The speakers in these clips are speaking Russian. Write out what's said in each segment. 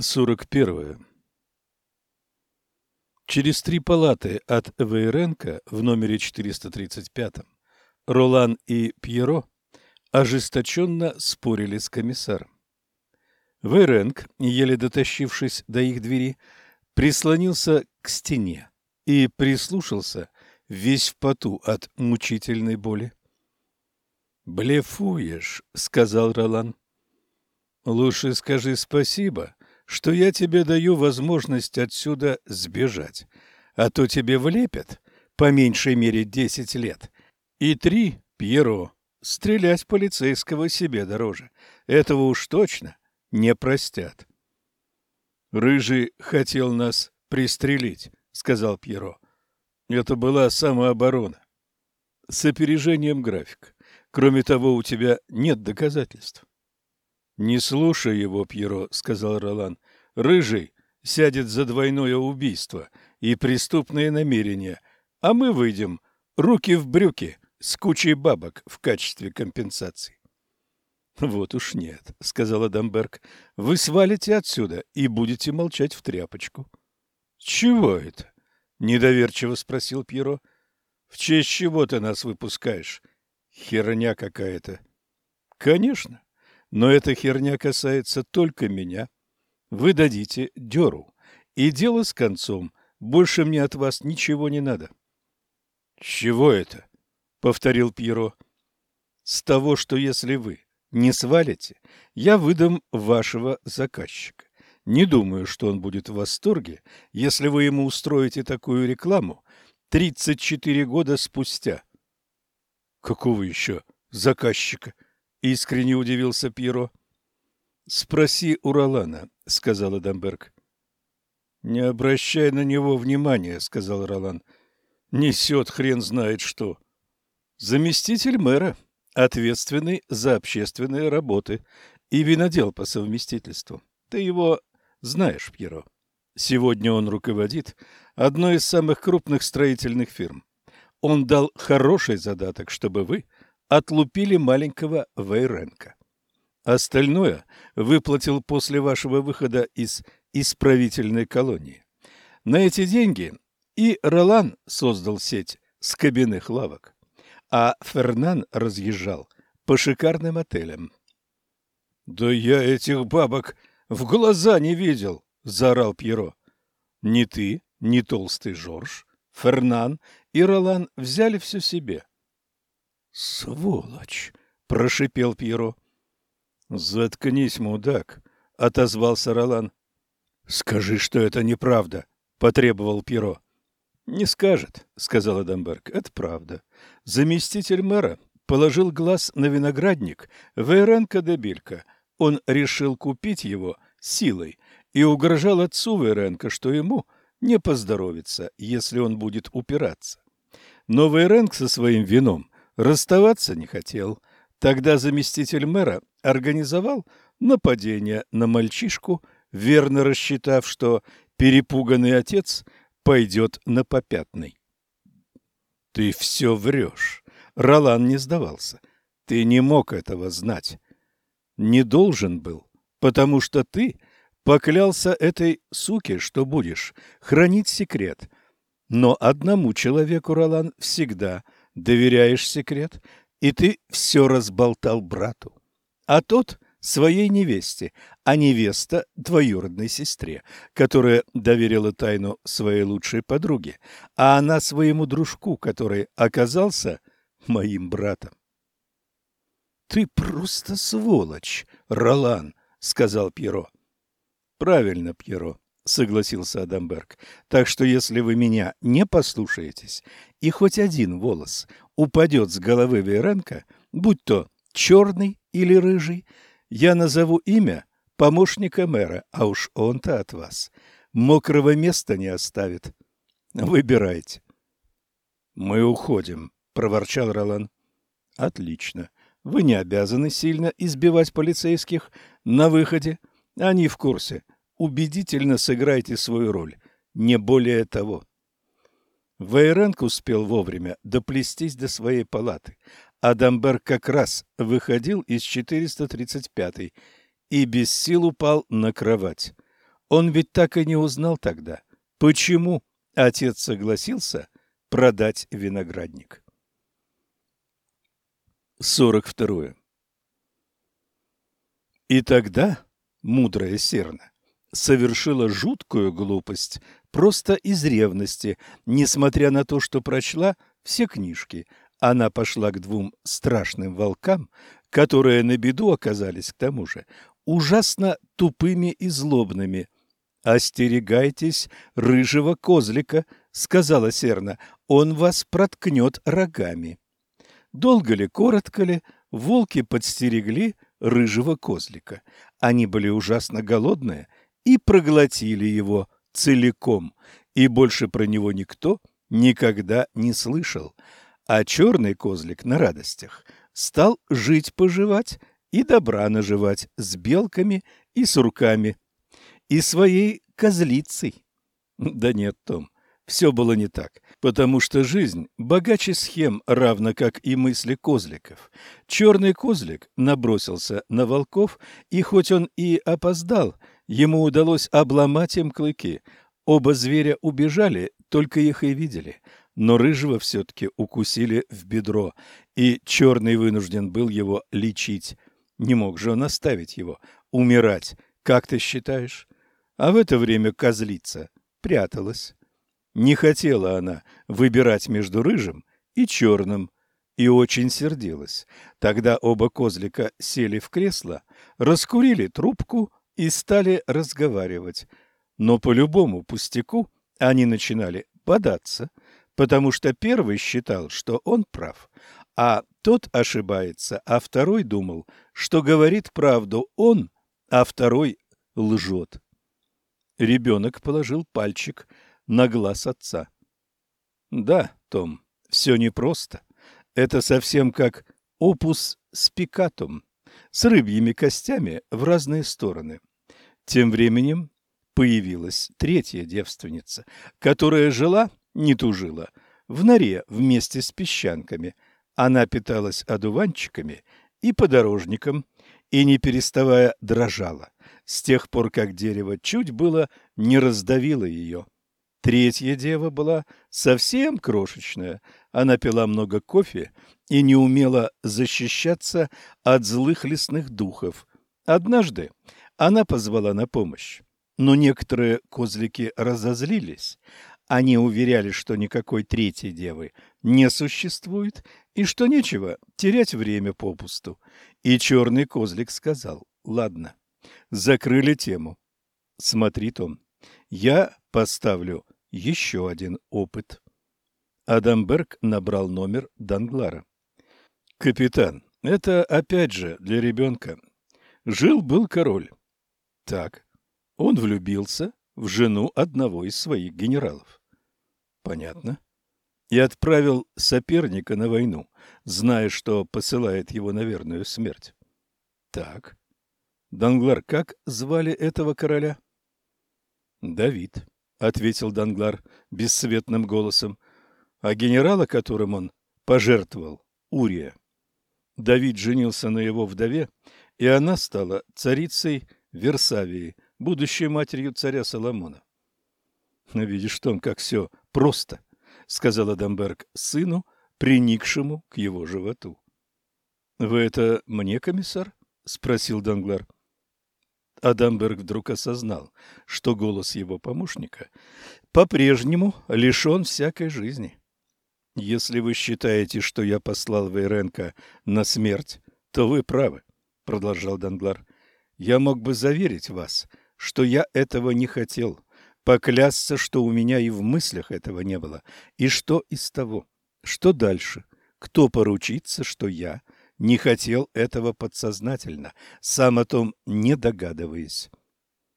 41. Через три палаты от Вейренко в номере 435 Ролан и Пьеро ожесточенно спорили с комиссаром. Вейренк, еле дотащившись до их двери, прислонился к стене и прислушался весь в поту от мучительной боли. «Блефуешь», — сказал Ролан. «Лучше скажи спасибо, что я тебе даю возможность отсюда сбежать, а то тебе влепят по меньшей мере десять лет. И три, Пьеро, стрелять полицейского себе дороже. Этого уж точно не простят. Рыжий хотел нас пристрелить, сказал Пьеро. Это была самооборона. С опережением графика. Кроме того, у тебя нет доказательств. Не слушай его, Пьеро, сказал Ролан. Рыжий сядет за двойное убийство и преступные намерения, а мы выйдем руки в брюки с кучей бабок в качестве компенсации. Вот уж нет, сказал Адамберг. Вы свалите отсюда и будете молчать в тряпочку. Чего это? недоверчиво спросил Пьеро. В честь чего ты нас выпускаешь? Херня какая-то. Конечно. Но эта херня касается только меня. Вы дадите дёру, и дело с концом. Больше мне от вас ничего не надо. — Чего это? — повторил Пьеро. — С того, что если вы не свалите, я выдам вашего заказчика. Не думаю, что он будет в восторге, если вы ему устроите такую рекламу 34 года спустя. — Какого еще заказчика? Искренне удивился Пьеро. Спроси у Ролана, сказал Адамберг. Не обращай на него внимания, сказал Ролан. Несет хрен знает что. Заместитель мэра, ответственный за общественные работы и винодел по совместительству. Ты его знаешь, Пьеро. Сегодня он руководит одной из самых крупных строительных фирм. Он дал хороший задаток, чтобы вы отлупили маленького Вейренка. Остальное выплатил после вашего выхода из исправительной колонии. На эти деньги и Ролан создал сеть скобяных лавок, а Фернан разъезжал по шикарным отелям. — Да я этих бабок в глаза не видел! — заорал Пьеро. — Ни ты, ни толстый Жорж, Фернан и Ролан взяли все себе. Сволочь, прошипел Пьеро. Заткнись, мудак, отозвался Ролан. Скажи, что это неправда, потребовал Пьеро. Не скажет, сказал Адамберг. Это правда. Заместитель мэра положил глаз на виноградник Вейренко де Билька. Он решил купить его силой и угрожал отцу Вейренко, что ему не поздоровится, если он будет упираться. Но Вейренко со своим вином расставаться не хотел. Тогда заместитель мэра организовал нападение на мальчишку, верно рассчитав, что перепуганный отец пойдет на попятный. «Ты все врешь!» Ролан не сдавался. «Ты не мог этого знать. Не должен был, потому что ты поклялся этой суке, что будешь хранить секрет. Но одному человеку, Ролан, всегда доверяешь секрет, и ты все разболтал брату. А тот своей невесте, а невеста двоюродной сестре, которая доверила тайну своей лучшей подруге, а она своему дружку, который оказался моим братом. Ты просто сволочь, Ролан, сказал Пьеро. Правильно, Пьеро, согласился Адамберг. Так что если вы меня не послушаетесь, и хоть один волос упадет с головы Веренко, будь то черный или рыжий, я назову имя помощника мэра, а уж он-то от вас мокрого места не оставит. Выбирайте. Мы уходим, проворчал Ролан. Отлично. Вы не обязаны сильно избивать полицейских на выходе. Они в курсе убедительно сыграйте свою роль, не более того. Вейренк успел вовремя доплестись до своей палаты. Адамберг как раз выходил из 435-й и без сил упал на кровать. Он ведь так и не узнал тогда, почему отец согласился продать виноградник. 42. И тогда мудрая Серна совершила жуткую глупость просто из ревности, несмотря на то, что прочла все книжки. Она пошла к двум страшным волкам, которые на беду оказались к тому же ужасно тупыми и злобными. «Остерегайтесь рыжего козлика», — сказала Серна, — «он вас проткнет рогами». Долго ли, коротко ли, волки подстерегли рыжего козлика. Они были ужасно голодные и проглотили его целиком, и больше про него никто никогда не слышал. А черный козлик на радостях стал жить-поживать и добра наживать с белками и сурками, и своей козлицей. Да нет, Том, все было не так, потому что жизнь богаче схем, равно как и мысли козликов. Черный козлик набросился на волков, и хоть он и опоздал, ему удалось обломать им клыки. Оба зверя убежали, только их и видели. Но рыжего все-таки укусили в бедро, и черный вынужден был его лечить. Не мог же он оставить его умирать, как ты считаешь? А в это время козлица пряталась. Не хотела она выбирать между рыжим и черным, и очень сердилась. Тогда оба козлика сели в кресло, раскурили трубку и стали разговаривать. Но по любому пустяку они начинали бодаться, потому что первый считал, что он прав, а тот ошибается, а второй думал, что говорит правду он, а второй лжет. Ребенок положил пальчик на глаз отца. Да, Том, все непросто. Это совсем как опус спикатум с рыбьими костями в разные стороны. Тем временем появилась третья девственница, которая жила, не тужила, в норе вместе с песчанками. Она питалась одуванчиками и подорожником, и, не переставая, дрожала, с тех пор, как дерево чуть было не раздавило ее. Третья дева была совсем крошечная. Она пила много кофе и не умела защищаться от злых лесных духов. Однажды она позвала на помощь, но некоторые козлики разозлились. Они уверяли, что никакой третьей девы не существует и что нечего терять время попусту. И черный козлик сказал, ладно, закрыли тему. Смотри, Том, я поставлю еще один опыт. Адамберг набрал номер Данглара. Капитан, это опять же для ребенка. Жил-был король. Так, он влюбился в жену одного из своих генералов. Понятно и отправил соперника на войну, зная, что посылает его на верную смерть. Так. Данглар, как звали этого короля? Давид, ответил Данглар бесцветным голосом, а генерала, которым он пожертвовал, Урия. Давид женился на его вдове, и она стала царицей Версавии, будущей матерью царя Соломона. Видишь, Том, как все просто. — сказал Адамберг сыну, приникшему к его животу. — Вы это мне, комиссар? — спросил Данглар. Адамберг вдруг осознал, что голос его помощника по-прежнему лишен всякой жизни. «Если вы считаете, что я послал Вейренко на смерть, то вы правы», — продолжал Данглар. «Я мог бы заверить вас, что я этого не хотел поклясться, что у меня и в мыслях этого не было. И что из того? Что дальше? Кто поручится, что я не хотел этого подсознательно, сам о том не догадываясь?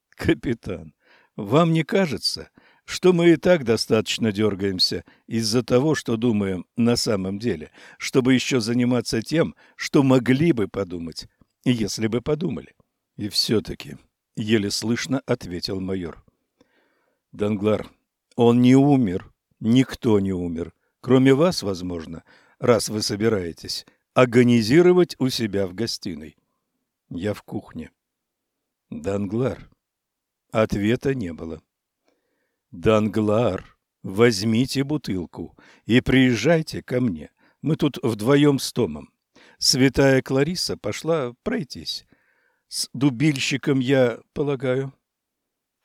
Капитан, вам не кажется, что мы и так достаточно дергаемся из-за того, что думаем на самом деле, чтобы еще заниматься тем, что могли бы подумать, если бы подумали? И все-таки, еле слышно ответил майор. Данглар, он не умер, никто не умер, кроме вас, возможно, раз вы собираетесь агонизировать у себя в гостиной. Я в кухне. Данглар, Ответа не было. «Данглар, возьмите бутылку и приезжайте ко мне. Мы тут вдвоем с Томом. Святая Клариса пошла пройтись. С дубильщиком, я полагаю».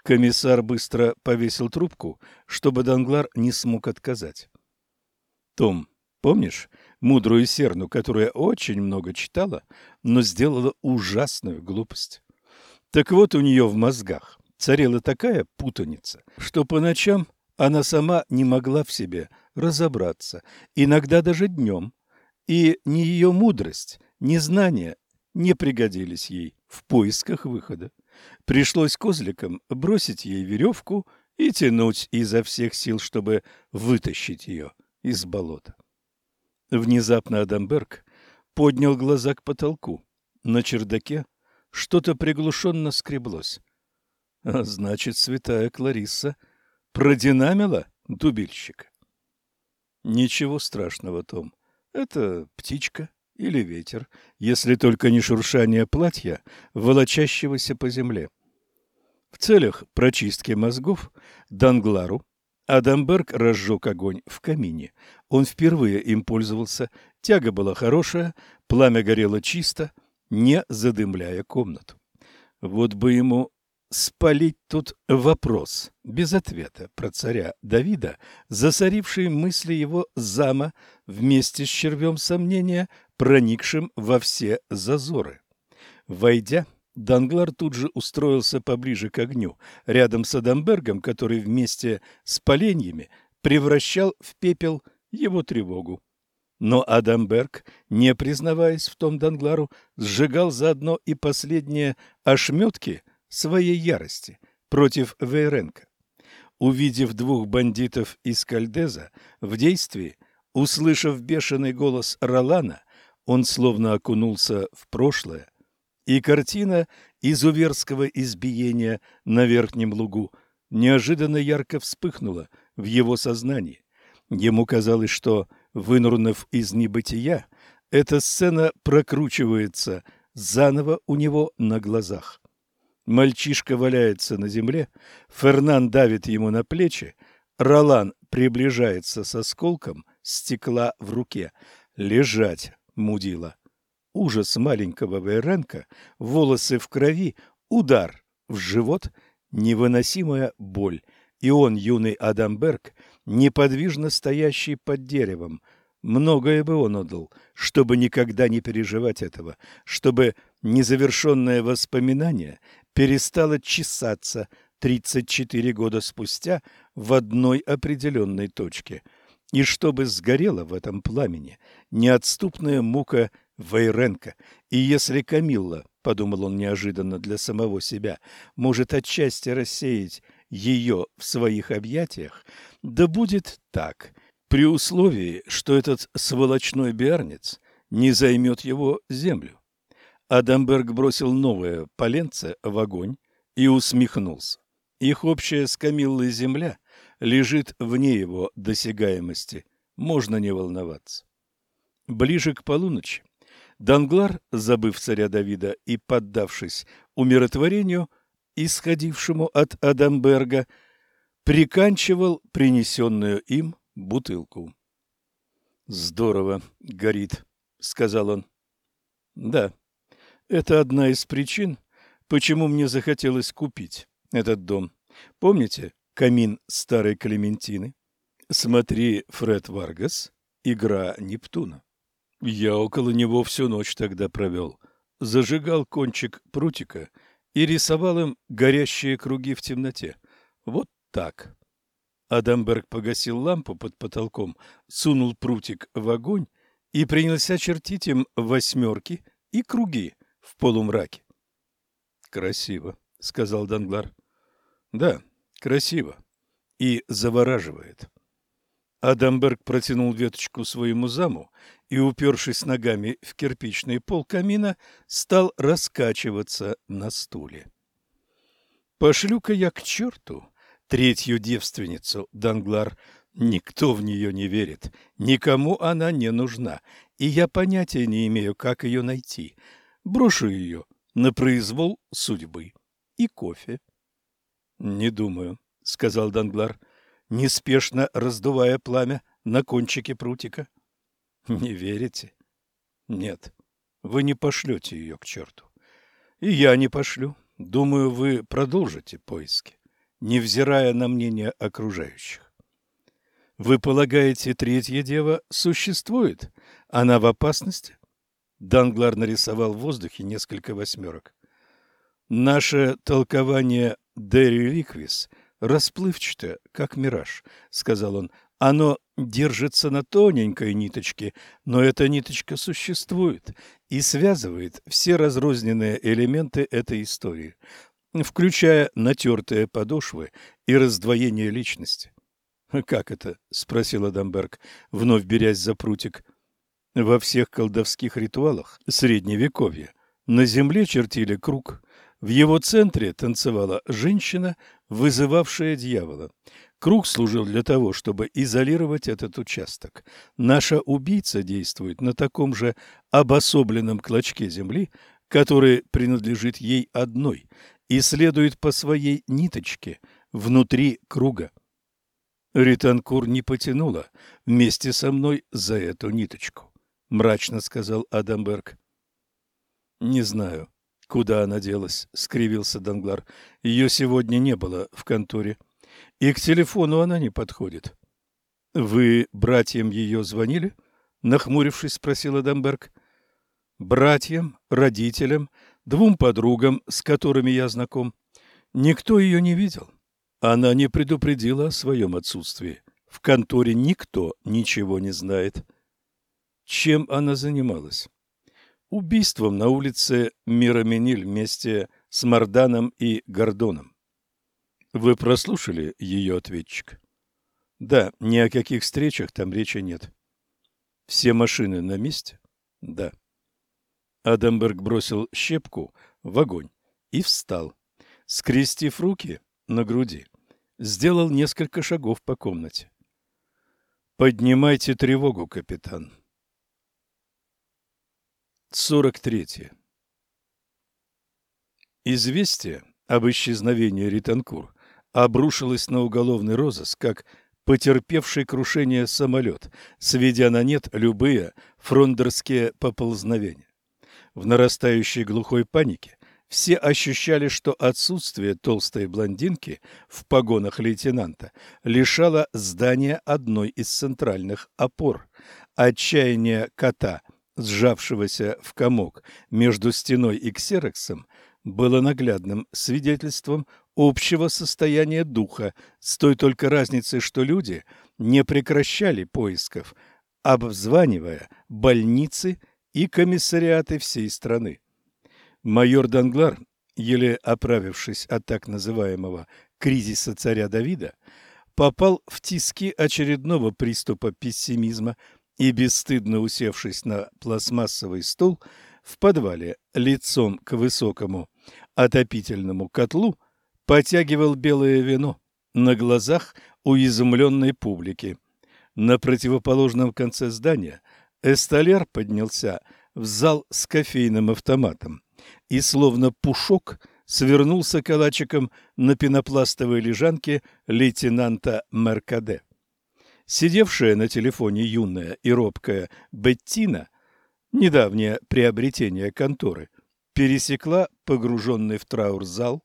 Комиссар быстро повесил трубку, чтобы Данглар не смог отказать. «Том, помнишь мудрую серну, которая очень много читала, но сделала ужасную глупость? Так вот у нее в мозгах царила такая путаница, что по ночам она сама не могла в себе разобраться, иногда даже днем, и ни ее мудрость, ни знания не пригодились ей в поисках выхода. Пришлось козликам бросить ей веревку и тянуть изо всех сил, чтобы вытащить ее из болота. Внезапно Адамберг поднял глаза к потолку. На чердаке что-то приглушенно скреблось. А значит, святая Кларисса продинамила дубильщика. Ничего страшного, Том. Это птичка или ветер, если только не шуршание платья, волочащегося по земле. В целях прочистки мозгов Данглару Адамберг разжег огонь в камине. Он впервые им пользовался, тяга была хорошая, пламя горело чисто, не задымляя комнату. Вот бы ему спалить тут вопрос без ответа про царя Давида, засоривший мысли его зама вместе с червем сомнения, проникшим во все зазоры. Войдя, Данглар тут же устроился поближе к огню, рядом с Адамбергом, который вместе с поленьями превращал в пепел его тревогу. Но Адамберг, не признаваясь в том Данглару, сжигал заодно и последние ошметки своей ярости против Вейренко. Увидев двух бандитов из Кальдеза в действии, услышав бешеный голос Ролана, он словно окунулся в прошлое, и картина изуверского избиения на Верхнем Лугу неожиданно ярко вспыхнула в его сознании. Ему казалось, что, вынурнув из небытия, эта сцена прокручивается заново у него на глазах. Мальчишка валяется на земле, Фернан давит ему на плечи, Ролан приближается с осколком стекла в руке. «Лежать!» мудила. Ужас маленького Вейренка, волосы в крови, удар в живот, невыносимая боль. И он, юный Адамберг, неподвижно стоящий под деревом. Многое бы он отдал, чтобы никогда не переживать этого, чтобы незавершенное воспоминание перестало чесаться 34 года спустя в одной определенной точке – и чтобы сгорела в этом пламени неотступная мука Вейренко. И если Камилла, подумал он неожиданно для самого себя, может отчасти рассеять ее в своих объятиях, да будет так, при условии, что этот сволочной биарнец не займет его землю. Адамберг бросил новое поленце в огонь и усмехнулся. Их общая с Камиллой земля лежит вне его досягаемости, можно не волноваться. Ближе к полуночи Данглар, забыв царя Давида и поддавшись умиротворению, исходившему от Адамберга, приканчивал принесенную им бутылку. «Здорово горит», — сказал он. «Да, это одна из причин, почему мне захотелось купить этот дом. Помните, камин старой Клементины. Смотри, Фред Варгас, игра Нептуна. Я около него всю ночь тогда провел. Зажигал кончик прутика и рисовал им горящие круги в темноте. Вот так. Адамберг погасил лампу под потолком, сунул прутик в огонь и принялся чертить им восьмерки и круги в полумраке. «Красиво», — сказал Данглар. «Да, Красиво и завораживает. Адамберг протянул веточку своему заму и, упершись ногами в кирпичный пол камина, стал раскачиваться на стуле. «Пошлю-ка я к черту третью девственницу, Данглар. Никто в нее не верит, никому она не нужна, и я понятия не имею, как ее найти. Брошу ее на произвол судьбы и кофе». Не думаю, сказал Данглар, неспешно раздувая пламя на кончике прутика. Не верите? Нет. Вы не пошлете ее к черту. И я не пошлю. Думаю, вы продолжите поиски, невзирая на мнение окружающих. Вы полагаете, третья дева существует? Она в опасности? Данглар нарисовал в воздухе несколько восьмерок. Наше толкование «Дерри Риквис» расплывчато, как мираж, — сказал он. Оно держится на тоненькой ниточке, но эта ниточка существует и связывает все разрозненные элементы этой истории, включая натертые подошвы и раздвоение личности. «Как это?» — спросил Адамберг, вновь берясь за прутик. Во всех колдовских ритуалах Средневековья на земле чертили круг. В его центре танцевала женщина, вызывавшая дьявола. Круг служил для того, чтобы изолировать этот участок. Наша убийца действует на таком же обособленном клочке земли, который принадлежит ей одной, и следует по своей ниточке внутри круга. Ританкур не потянула вместе со мной за эту ниточку, мрачно сказал Адамберг. Не знаю, куда она делась, скривился Данглар. Ее сегодня не было в конторе. И к телефону она не подходит. — Вы братьям ее звонили? — нахмурившись, спросил Адамберг. — Братьям, родителям, двум подругам, с которыми я знаком. Никто ее не видел. Она не предупредила о своем отсутствии. В конторе никто ничего не знает. Чем она занималась? Убийством на улице Миромениль вместе с Марданом и Гордоном. Вы прослушали ее ответчик? Да, ни о каких встречах там речи нет. Все машины на месте? Да. Адамберг бросил щепку в огонь и встал, скрестив руки на груди. Сделал несколько шагов по комнате. Поднимайте тревогу, капитан. 43. Известие об исчезновении Ританкур обрушилась на уголовный розыск, как потерпевший крушение самолет, сведя на нет любые фрондерские поползновения. В нарастающей глухой панике все ощущали, что отсутствие толстой блондинки в погонах лейтенанта лишало здания одной из центральных опор. Отчаяние кота, сжавшегося в комок между стеной и ксероксом, было наглядным свидетельством общего состояния духа, с той только разницей, что люди не прекращали поисков, обзванивая больницы и комиссариаты всей страны. Майор Данглар, еле оправившись от так называемого кризиса царя Давида, попал в тиски очередного приступа пессимизма и, бесстыдно усевшись на пластмассовый стул в подвале лицом к высокому отопительному котлу, потягивал белое вино на глазах у изумленной публики. На противоположном конце здания Эсталер поднялся в зал с кофейным автоматом и, словно пушок, свернулся калачиком на пенопластовой лежанке лейтенанта Меркаде. Сидевшая на телефоне юная и робкая Беттина, недавнее приобретение конторы, пересекла погруженный в траур зал,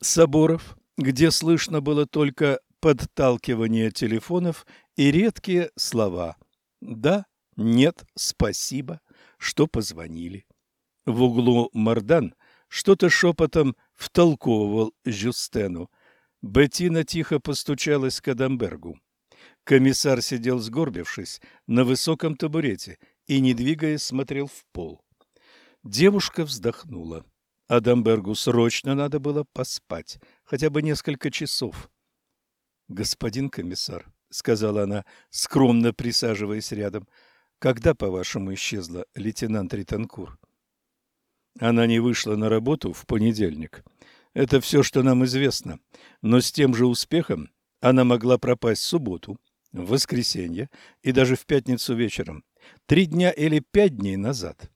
соборов, где слышно было только подталкивание телефонов и редкие слова «да», «нет», «спасибо», что позвонили. В углу Мардан что-то шепотом втолковывал Жюстену. Беттина тихо постучалась к Адамбергу. Комиссар сидел сгорбившись на высоком табурете и, не двигаясь, смотрел в пол. Девушка вздохнула. Адамбергу срочно надо было поспать, хотя бы несколько часов. «Господин комиссар», — сказала она, скромно присаживаясь рядом, — «когда, по-вашему, исчезла лейтенант Ританкур?» Она не вышла на работу в понедельник. Это все, что нам известно. Но с тем же успехом она могла пропасть в субботу, в воскресенье и даже в пятницу вечером. Три дня или пять дней назад.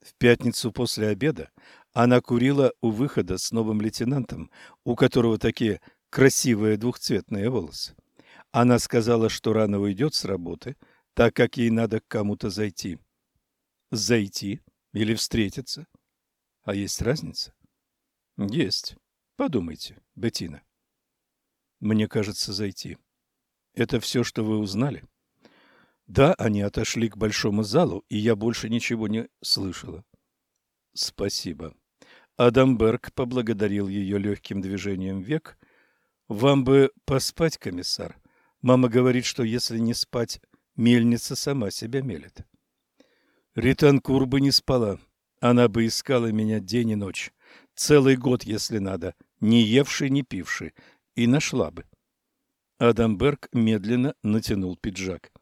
В пятницу после обеда Она курила у выхода с новым лейтенантом, у которого такие красивые двухцветные волосы. Она сказала, что рано уйдет с работы, так как ей надо к кому-то зайти. Зайти или встретиться? А есть разница? Есть. Подумайте, Беттина. Мне кажется, зайти. Это все, что вы узнали? Да, они отошли к большому залу, и я больше ничего не слышала. Спасибо. Адамберг поблагодарил ее легким движением век. Вам бы поспать, комиссар. Мама говорит, что если не спать, мельница сама себя мелет. Ританкур бы не спала. Она бы искала меня день и ночь. Целый год, если надо, не евший, не пивший. И нашла бы. Адамберг медленно натянул пиджак.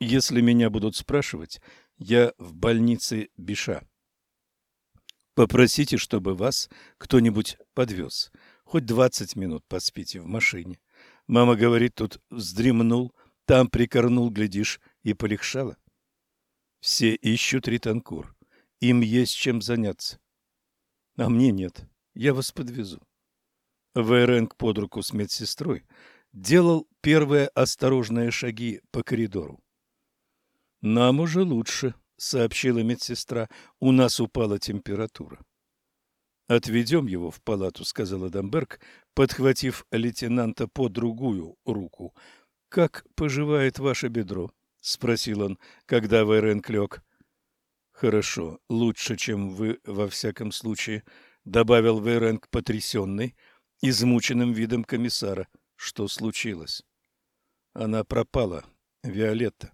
Если меня будут спрашивать, я в больнице Биша. Попросите, чтобы вас кто-нибудь подвез. Хоть двадцать минут поспите в машине. Мама говорит, тут вздремнул, там прикорнул, глядишь, и полегшало. Все ищут Ританкур. Им есть чем заняться. А мне нет. Я вас подвезу. Вейренг под руку с медсестрой делал первые осторожные шаги по коридору. «Нам уже лучше», — сообщила медсестра. «У нас упала температура». «Отведем его в палату», — сказал Адамберг, подхватив лейтенанта по другую руку. «Как поживает ваше бедро?» — спросил он, когда Вейренг лег. «Хорошо, лучше, чем вы во всяком случае», — добавил Вейренг потрясенный, измученным видом комиссара. «Что случилось?» «Она пропала, Виолетта.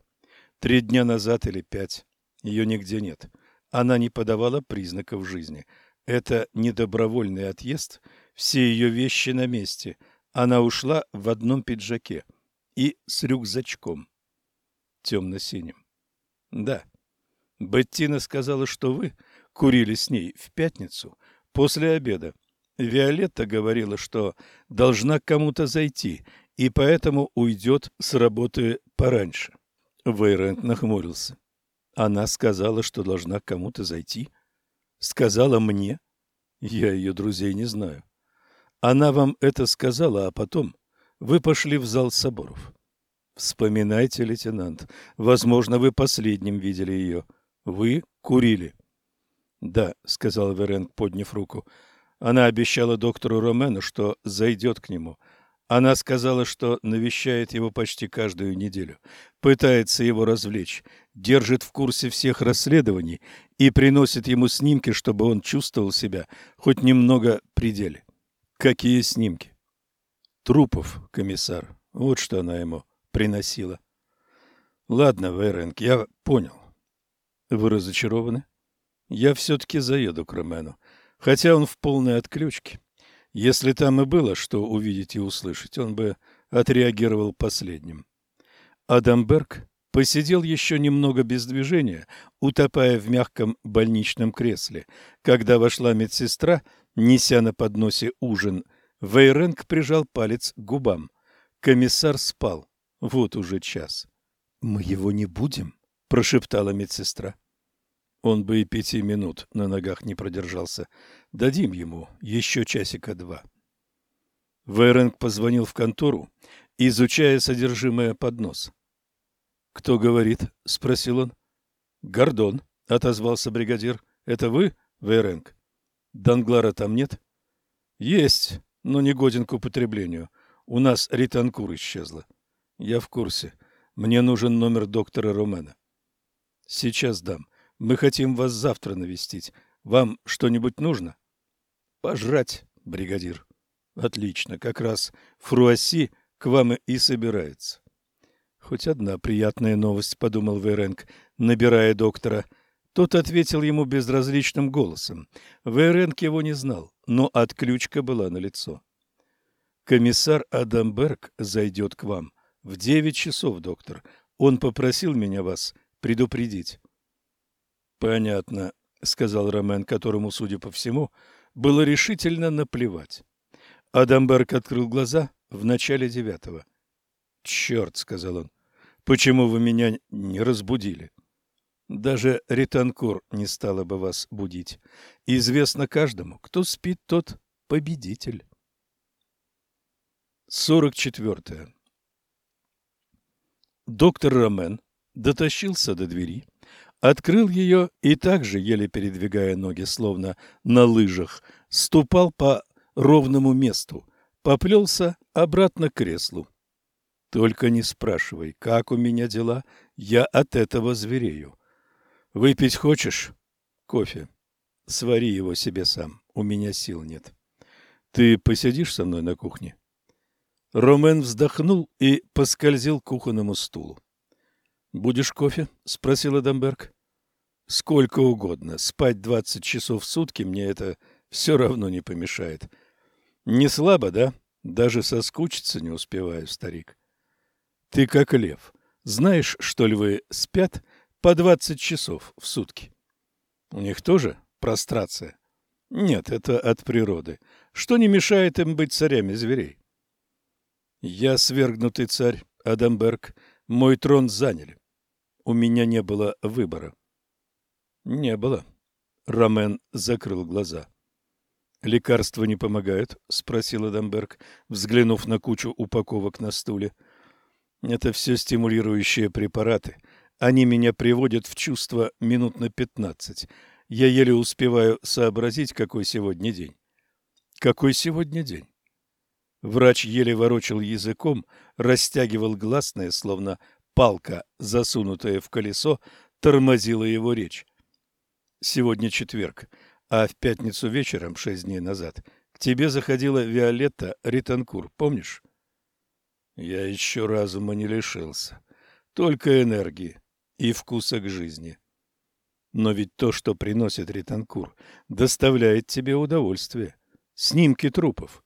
Три дня назад или пять. Ее нигде нет. Она не подавала признаков жизни. Это недобровольный отъезд. Все ее вещи на месте. Она ушла в одном пиджаке и с рюкзачком. Темно-синим. Да. Беттина сказала, что вы курили с ней в пятницу после обеда. Виолетта говорила, что должна к кому-то зайти, и поэтому уйдет с работы пораньше. Вейрент нахмурился. Она сказала, что должна к кому-то зайти. Сказала мне. Я ее друзей не знаю. Она вам это сказала, а потом вы пошли в зал соборов. Вспоминайте, лейтенант. Возможно, вы последним видели ее. Вы курили. Да, сказал Веренг, подняв руку. Она обещала доктору Ромену, что зайдет к нему. Она сказала, что навещает его почти каждую неделю, пытается его развлечь, держит в курсе всех расследований и приносит ему снимки, чтобы он чувствовал себя хоть немного при деле. Какие снимки? Трупов, комиссар. Вот что она ему приносила. Ладно, Вейренг, я понял. Вы разочарованы? Я все-таки заеду к Ромену, хотя он в полной отключке. Если там и было что увидеть и услышать, он бы отреагировал последним. Адамберг посидел еще немного без движения, утопая в мягком больничном кресле. Когда вошла медсестра, неся на подносе ужин, Вейренг прижал палец к губам. Комиссар спал. Вот уже час. «Мы его не будем?» – прошептала медсестра. Он бы и пяти минут на ногах не продержался. Дадим ему еще часика два. Вейренг позвонил в контору, изучая содержимое поднос. «Кто говорит?» — спросил он. «Гордон», — отозвался бригадир. «Это вы, Вейренг?» «Данглара там нет?» «Есть, но не годен к употреблению. У нас ританкур исчезла». «Я в курсе. Мне нужен номер доктора Ромена». «Сейчас дам. Мы хотим вас завтра навестить. Вам что-нибудь нужно? Пожрать, бригадир. Отлично, как раз Фруасси к вам и собирается. Хоть одна приятная новость, подумал Веренг, набирая доктора. Тот ответил ему безразличным голосом. Веренг его не знал, но отключка была налицо. Комиссар Адамберг зайдет к вам в девять часов, доктор. Он попросил меня вас предупредить. Понятно, сказал Ромен, которому, судя по всему, было решительно наплевать. Адамберг открыл глаза в начале девятого. «Черт!» — сказал он. «Почему вы меня не разбудили?» Даже Ританкур не стала бы вас будить. Известно каждому, кто спит, тот победитель. 44. Доктор Ромен дотащился до двери, открыл ее и также, еле передвигая ноги, словно на лыжах, ступал по ровному месту, поплелся обратно к креслу. Только не спрашивай, как у меня дела, я от этого зверею. Выпить хочешь? Кофе. Свари его себе сам, у меня сил нет. Ты посидишь со мной на кухне? Ромен вздохнул и поскользил к кухонному стулу. Будешь кофе? спросил Адамберг. Сколько угодно. Спать двадцать часов в сутки мне это все равно не помешает. Не слабо, да? Даже соскучиться не успеваю, старик. Ты как лев. Знаешь, что львы спят по двадцать часов в сутки? У них тоже прострация? Нет, это от природы. Что не мешает им быть царями зверей? Я свергнутый царь, Адамберг. Мой трон заняли. У меня не было выбора. Не было. Ромен закрыл глаза. Лекарства не помогают? спросил Адамберг, взглянув на кучу упаковок на стуле. Это все стимулирующие препараты. Они меня приводят в чувство минут на пятнадцать. Я еле успеваю сообразить, какой сегодня день. Какой сегодня день? Врач еле ворочал языком, растягивал гласные, словно палка, засунутая в колесо, тормозила его речь. Сегодня четверг, а в пятницу вечером, шесть дней назад, к тебе заходила Виолетта Ританкур, помнишь? Я еще разума не лишился. Только энергии и вкуса к жизни. Но ведь то, что приносит Ританкур, доставляет тебе удовольствие. Снимки трупов.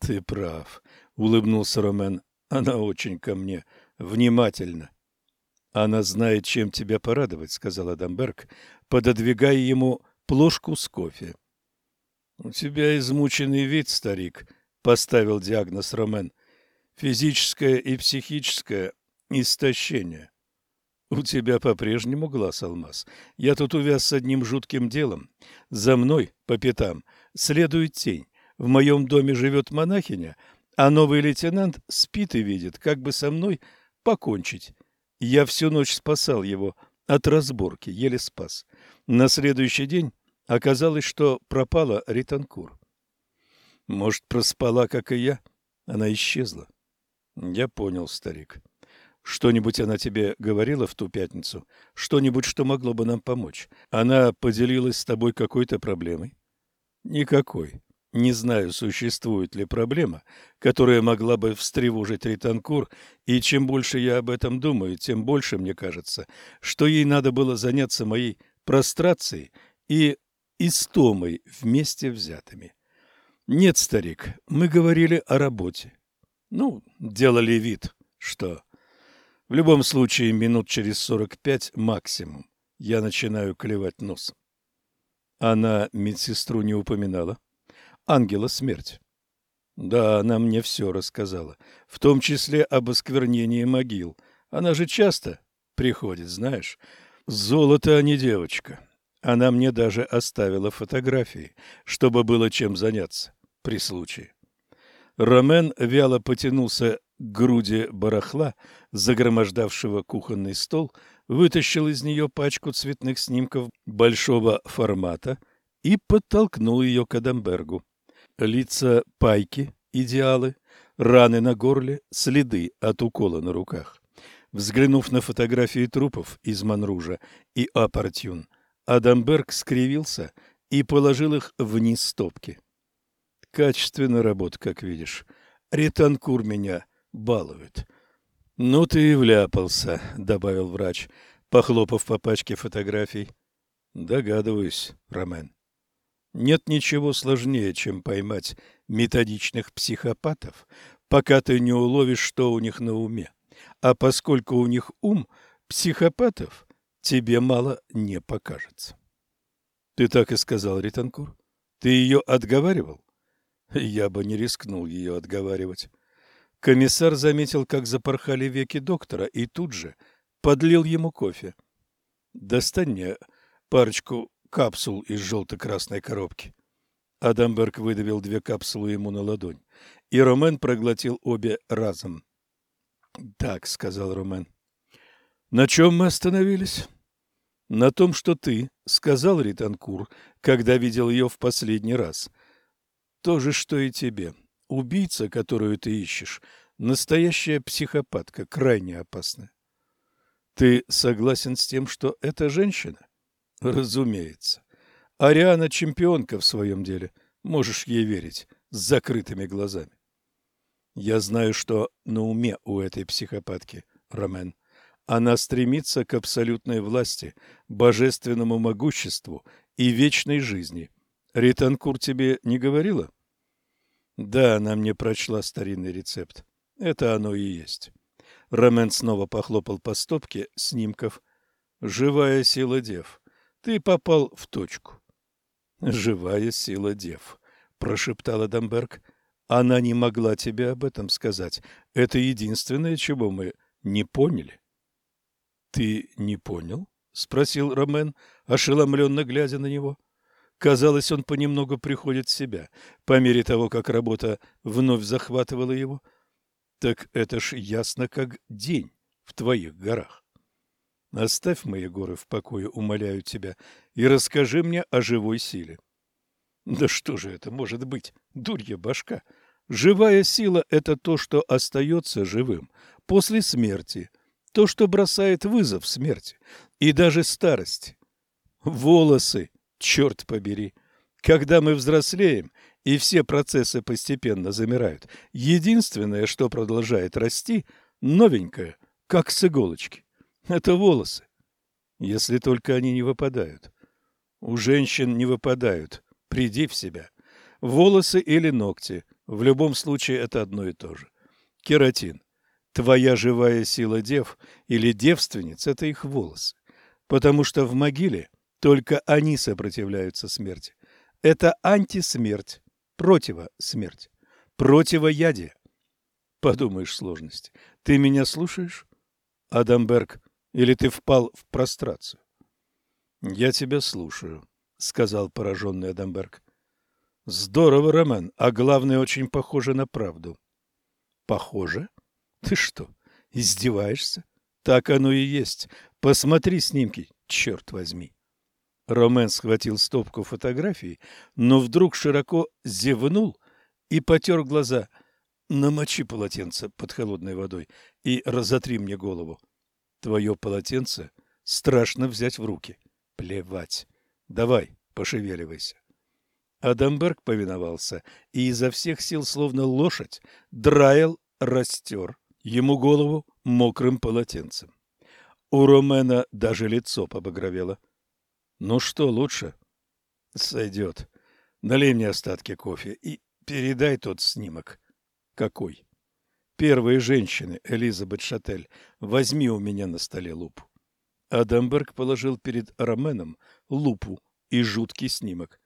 Ты прав, улыбнулся Ромен. Она очень ко мне внимательна. Она знает, чем тебя порадовать, сказал Адамберг, пододвигая ему плошку с кофе. У тебя измученный вид, старик, поставил диагноз Ромен. Физическое и психическое истощение. У тебя по-прежнему глаз алмаз. Я тут увяз с одним жутким делом. За мной, по пятам, следует тень. В моем доме живет монахиня, а новый лейтенант спит и видит, как бы со мной покончить. Я всю ночь спасал его от разборки, еле спас. На следующий день оказалось, что пропала Ританкур. Может, проспала, как и я? Она исчезла. Я понял, старик. Что-нибудь она тебе говорила в ту пятницу? Что-нибудь, что могло бы нам помочь? Она поделилась с тобой какой-то проблемой? Никакой. Не знаю, существует ли проблема, которая могла бы встревожить Ританкур, и чем больше я об этом думаю, тем больше мне кажется, что ей надо было заняться моей прострацией и истомой вместе взятыми. Нет, старик, мы говорили о работе. Ну, делали вид, что... В любом случае, минут через сорок пять максимум я начинаю клевать нос. Она медсестру не упоминала. Ангела смерть. Да, она мне все рассказала, в том числе об осквернении могил. Она же часто приходит, знаешь. Золото, а не девочка. Она мне даже оставила фотографии, чтобы было чем заняться при случае. Ромен вяло потянулся к груди барахла, загромождавшего кухонный стол, вытащил из нее пачку цветных снимков большого формата и подтолкнул ее к Адамбергу. Лица пайки, идеалы, раны на горле, следы от укола на руках. Взглянув на фотографии трупов из Манружа и Апартюн, Адамберг скривился и положил их вниз стопки. Качественно работа, как видишь. Ретанкур меня балует. Ну ты и вляпался, добавил врач, похлопав по пачке фотографий. Догадываюсь, Ромен. Нет ничего сложнее, чем поймать методичных психопатов, пока ты не уловишь, что у них на уме. А поскольку у них ум, психопатов тебе мало не покажется. Ты так и сказал, Ританкур? Ты ее отговаривал? Я бы не рискнул ее отговаривать. Комиссар заметил, как запорхали веки доктора, и тут же подлил ему кофе. Достань мне парочку капсул из желто-красной коробки. Адамберг выдавил две капсулы ему на ладонь, и Ромен проглотил обе разом. «Так», — сказал Ромен. «На чем мы остановились?» «На том, что ты», — сказал Ританкур, когда видел ее в последний раз. «То же, что и тебе. Убийца, которую ты ищешь, настоящая психопатка, крайне опасная». «Ты согласен с тем, что это женщина?» «Разумеется. Ариана чемпионка в своем деле. Можешь ей верить, с закрытыми глазами. Я знаю, что на уме у этой психопатки, Ромен. Она стремится к абсолютной власти, божественному могуществу и вечной жизни. Ританкур тебе не говорила? Да, она мне прочла старинный рецепт. Это оно и есть. Ромен снова похлопал по стопке снимков. Живая сила дев. Ты попал в точку. «Живая сила дев», — прошептала Дамберг. «Она не могла тебе об этом сказать. Это единственное, чего мы не поняли». «Ты не понял?» — спросил Ромен, ошеломленно глядя на него. Казалось, он понемногу приходит в себя, по мере того, как работа вновь захватывала его. «Так это ж ясно, как день в твоих горах». Оставь мои горы в покое, умоляю тебя, и расскажи мне о живой силе. Да что же это может быть, дурья башка? Живая сила – это то, что остается живым после смерти, то, что бросает вызов смерти и даже старости. Волосы, черт побери! Когда мы взрослеем, и все процессы постепенно замирают, единственное, что продолжает расти, новенькое, как с иголочки. Это волосы. Если только они не выпадают. У женщин не выпадают. Приди в себя. Волосы или ногти. В любом случае это одно и то же. Кератин. Твоя живая сила дев или девственниц – это их волосы. Потому что в могиле только они сопротивляются смерти. Это антисмерть, противосмерть, противоядие. Подумаешь сложности. Ты меня слушаешь? Адамберг или ты впал в прострацию? — Я тебя слушаю, — сказал пораженный Адамберг. — Здорово, Роман, а главное, очень похоже на правду. — Похоже? Ты что, издеваешься? Так оно и есть. Посмотри снимки, черт возьми. Ромен схватил стопку фотографий, но вдруг широко зевнул и потер глаза. Намочи полотенце под холодной водой и разотри мне голову. Твое полотенце страшно взять в руки. Плевать. Давай, пошевеливайся. Адамберг повиновался и изо всех сил, словно лошадь, драил, растер ему голову мокрым полотенцем. У Ромена даже лицо побагровело. Ну что лучше? Сойдет. Налей мне остатки кофе и передай тот снимок. Какой? Первые женщины, Элизабет Шатель, возьми у меня на столе лупу. Адамберг положил перед Роменом лупу и жуткий снимок.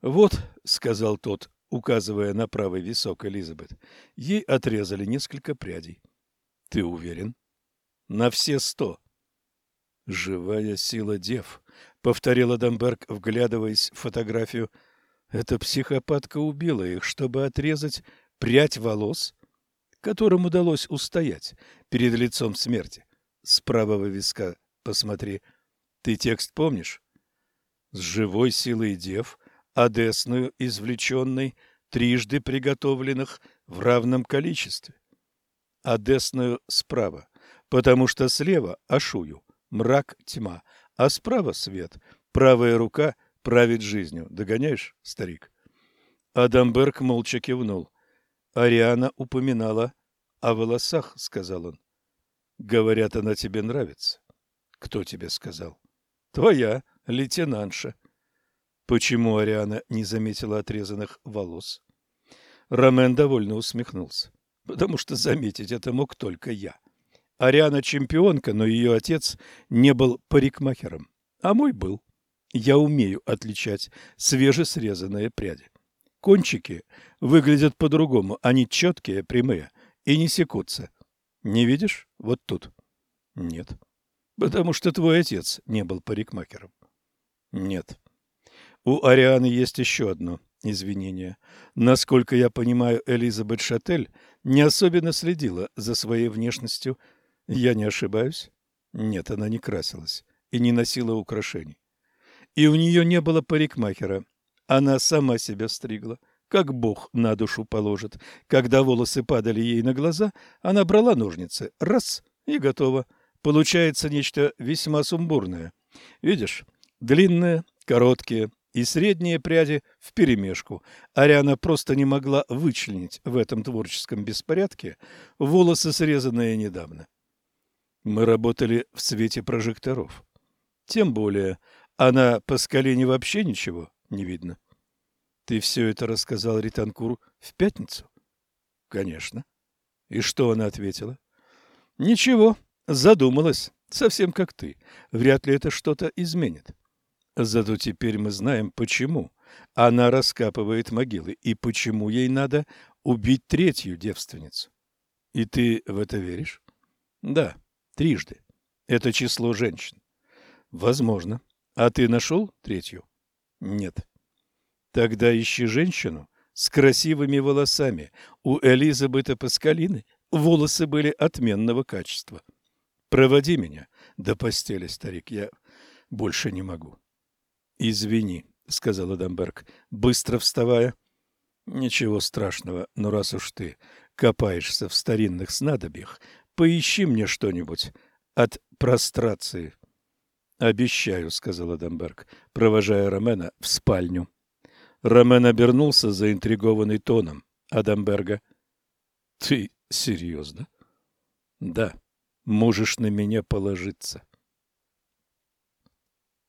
«Вот», — сказал тот, указывая на правый висок Элизабет, — ей отрезали несколько прядей. «Ты уверен?» «На все сто». «Живая сила дев», — повторил Адамберг, вглядываясь в фотографию. «Эта психопатка убила их, чтобы отрезать прядь волос которым удалось устоять перед лицом смерти. С правого виска посмотри. Ты текст помнишь? С живой силой дев, одесную извлеченной, трижды приготовленных в равном количестве. Одесную справа, потому что слева Ашую, мрак, тьма, а справа свет, правая рука правит жизнью. Догоняешь, старик? Адамберг молча кивнул. Ариана упоминала о волосах, сказал он. Говорят, она тебе нравится. Кто тебе сказал? Твоя лейтенантша. Почему Ариана не заметила отрезанных волос? Ромен довольно усмехнулся. Потому что заметить это мог только я. Ариана чемпионка, но ее отец не был парикмахером, а мой был. Я умею отличать свежесрезанные пряди. Кончики выглядят по-другому, они четкие, прямые и не секутся. Не видишь? Вот тут. Нет. Потому что твой отец не был парикмахером. Нет. У Арианы есть еще одно извинение. Насколько я понимаю, Элизабет Шатель не особенно следила за своей внешностью. Я не ошибаюсь? Нет, она не красилась и не носила украшений. И у нее не было парикмахера. Она сама себя стригла, как Бог на душу положит. Когда волосы падали ей на глаза, она брала ножницы, раз — и готово. Получается нечто весьма сумбурное. Видишь, длинные, короткие и средние пряди вперемешку. Ариана просто не могла вычленить в этом творческом беспорядке волосы, срезанные недавно. Мы работали в свете прожекторов. Тем более, а на Паскалине вообще ничего не видно. Ты все это рассказал Ританкур в пятницу? Конечно. И что она ответила? Ничего, задумалась, совсем как ты. Вряд ли это что-то изменит. Зато теперь мы знаем, почему она раскапывает могилы и почему ей надо убить третью девственницу. И ты в это веришь? Да, трижды. Это число женщин. Возможно. А ты нашел третью? Нет. Тогда ищи женщину с красивыми волосами. У Элизабета Паскалины волосы были отменного качества. Проводи меня до постели, старик, я больше не могу. Извини, сказал Дамберг, быстро вставая. Ничего страшного, но раз уж ты копаешься в старинных снадобьях, поищи мне что-нибудь от прострации. Обещаю, сказал Адамберг, провожая Ромена в спальню. Ромен обернулся заинтригованный тоном Адамберга. Ты серьезно? Да, можешь на меня положиться.